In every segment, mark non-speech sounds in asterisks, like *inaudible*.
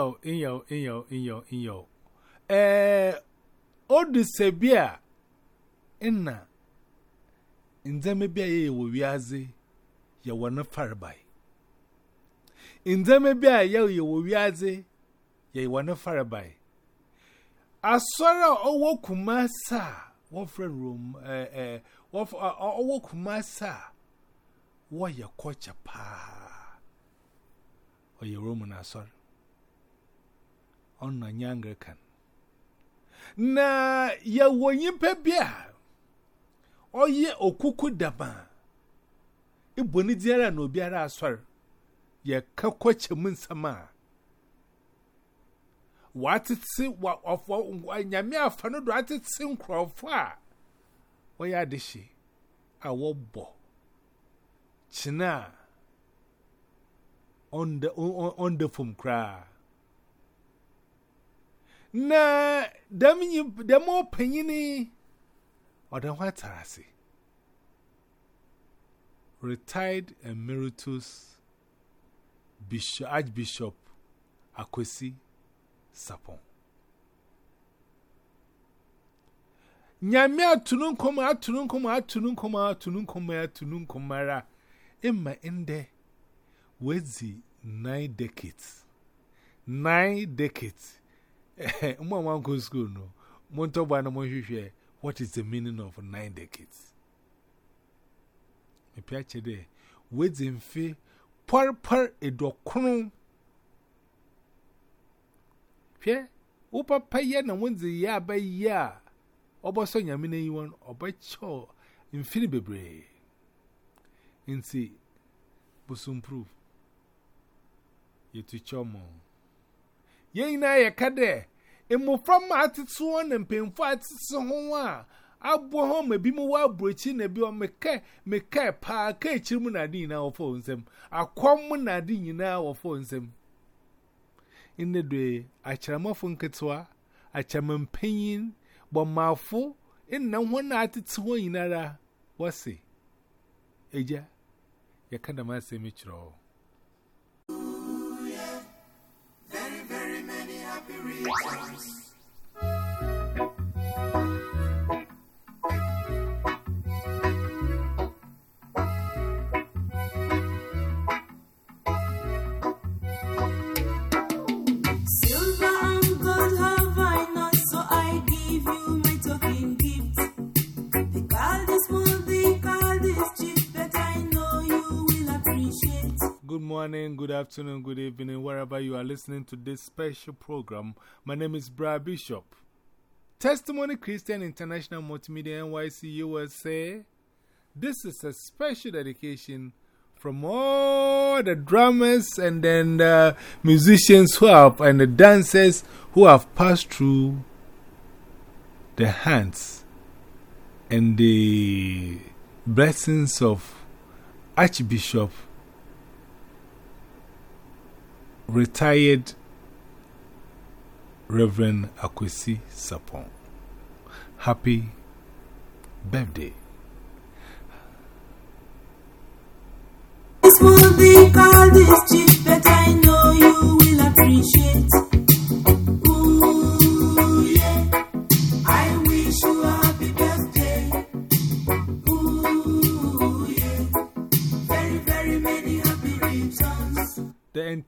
Inyo, inyo, inyo, inyo, inyo. Eh, Odisebia, inna, inzeme bia ye wo wiaze, ya wana farabai. Inzeme bia ye wo wiaze, farabai. Asora owo kumasa, wo room, eh, eh, wo owo kumasa, wo kocha pa. O ye Roman asora on a younger. Na ye wo yimpe bia. O ye okuku daba. Iboni diara no biara aswar. Ye kakwache munsama. Watitsi wa ofwa nyame afano do atitsi nkrofo a. Oya dishi. Awobbo. China. On the on, on the from. Na dem yi dem opanyini odan watarase retired emeritus bishop archbishop akwesi sapon nyame atunu nkoma atunu nkoma atunu nkoma atunu nkoma atunu nkomara imma inde wezi nine decades. Nine decades. *laughs* Mwa mwa mko school no. Mwanto bwana mwishwe. What is the meaning of nine decades? Mepia chede. Wezi mfi. Par par edo kunu. Fye. Upa paya na mwenzi ya ba ya. Oba so nyamine iwan. Oba cho. Mfini bebre. Insi. Busumpru. Yetu chomo. Yetu chomo. yɛn nyinaa yɛka dɛ mmɔframma atete hɔ ne mpanyinfo atete ho a aboɔ hɔ ma mu wɔ aburokyi na bi mekɛ mekɛ paa ka akyiri mu n'ade nyinaa wɔfɔ nsam. Akɔm mu n'ade nyinaa wɔfɔ nsam. Nne doe akyerɛmafo nketewa akyɛmampanyin bɔmaafo nna wɔn a atete hɔ nyinara wɔse egya yɛka dɛm asɛm kyerɛ hɔ happy reasons. Morning, good afternoon, good evening, wherever you are listening to this special program. My name is Brad Bishop. Testimony Christian International Multimedia NYC USA. This is a special dedication from all the drummers and then the musicians who have and the dancers who have passed through the hands and the blessings of Archbishop retired Reverend Akwesi Sarpong. Happy birthday. This will be called this I know you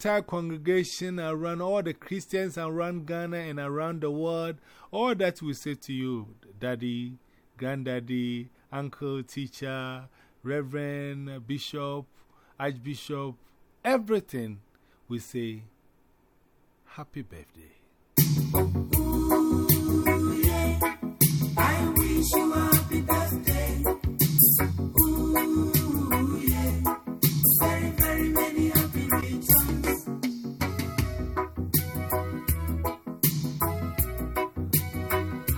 entire congregation around all the Christians around Ghana and around the world, all that we say to you, daddy, granddaddy, uncle, teacher, reverend, bishop, archbishop, everything, we say, happy birthday.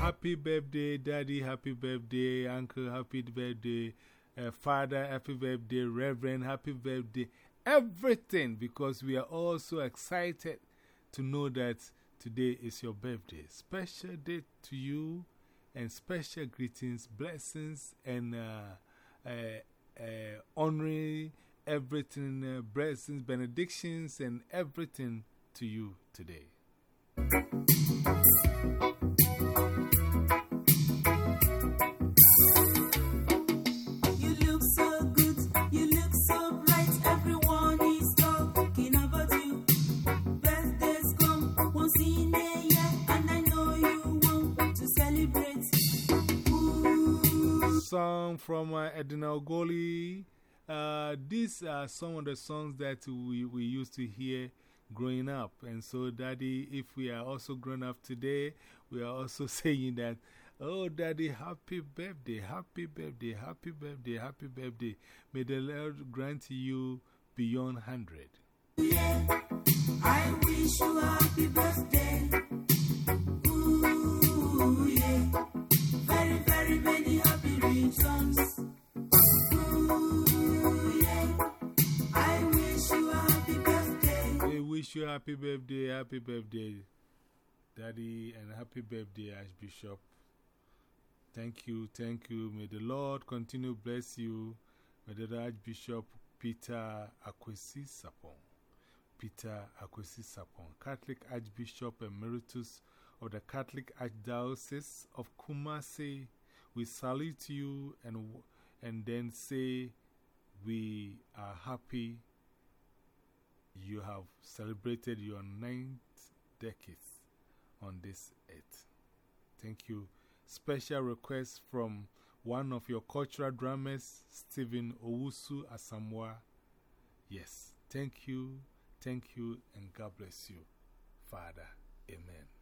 Happy birthday, daddy, happy birthday, uncle, happy birthday, uh, father, happy birthday, reverend, happy birthday, everything, because we are all so excited to know that today is your birthday. Special day to you, and special greetings, blessings, and uh, uh, uh, honoring everything, uh, blessings, benedictions, and everything to you today. Song from uh, Edna. Uh, these are some of the songs that we, we used to hear growing up. And so, Daddy, if we are also grown up today, we are also *laughs* saying that, oh, Daddy, happy birthday, happy birthday, happy birthday, happy birthday. May the Lord grant you beyond 100. Yeah, I wish you happy birthday. Wish you happy birthday, happy birthday, Daddy, and happy birthday, Archbishop. Thank you, thank you. May the Lord continue bless you. May the Archbishop Peter Akwesi Sarpong. Peter Akwesi Sarpong, Catholic Archbishop Emeritus of the Catholic Archdiocese of Kumasi. We salute you and, and then say, We are happy you have celebrated your ninth decade on this earth. Thank you. Special request from one of your cultural drummers, Stephen Owusu Asamoah. Yes, thank you, thank you, and God bless you, Father. Amen.